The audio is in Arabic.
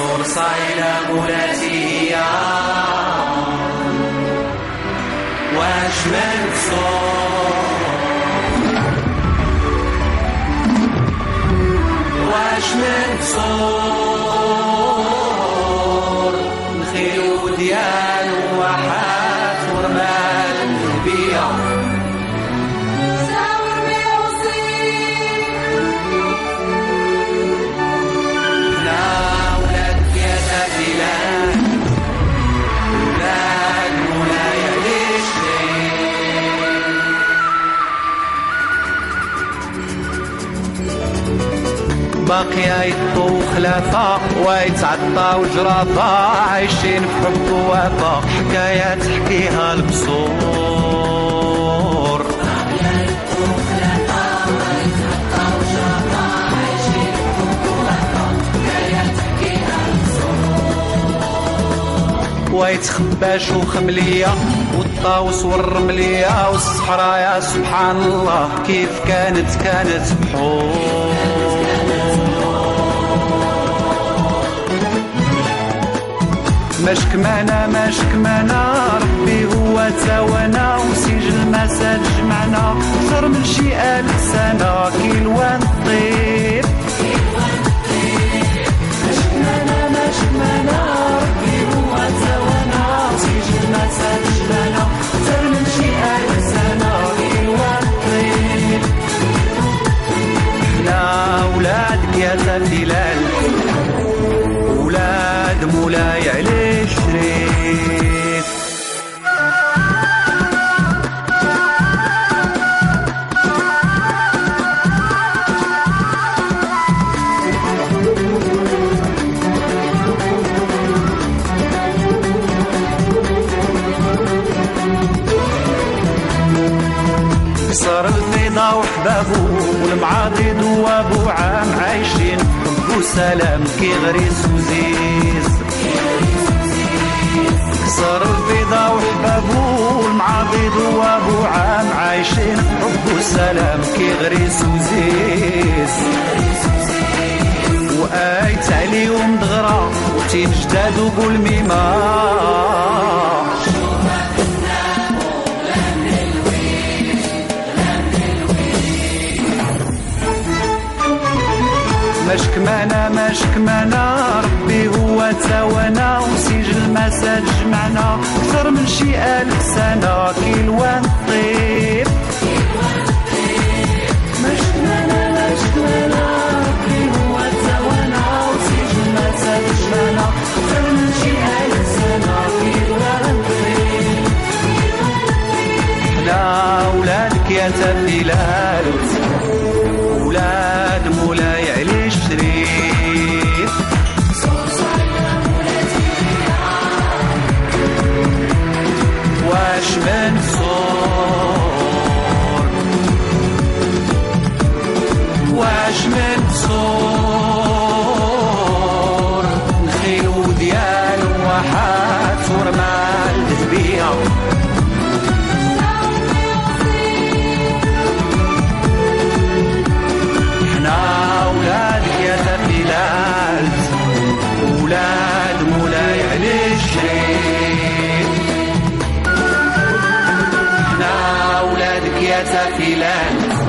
صور صايلة مولاتي هي واش من صور واش من باقي يطو خلافة ويتعطى وجرافة عايشين في حب ووفا حكايات تحكيها البصور ويتخباش وخملية والطاوس والرملية والصحراء يا سبحان الله كيف كانت كانت بحور. مشك معنا مشك معنا ربي هو تاوانا. وسجل ما سال جمعنا. خسر من شي ألف سنة. كيلوان الطيب معنا معنا ربي هو ما جمعنا. من شي ألف سنة. كيلوان الطيب حنا ولادك يا ولاد مولاي عليه صار البيضة وحبابو والمعاضد وابو عام عايشين. حب وسلام كي غريس وزيز صار البيضة وحبابو والمعاضد وابو عام عايشين. حب وسلام كي غريس وزيز وآيت عليهم دغرا وتين جداد وقول ميما مشك معنا مشك معنا ربي هو تاوانا. وسجل ما سال جمعنا أكثر من شي ألف سنة. كيلوان الطيب علي that's a feeling.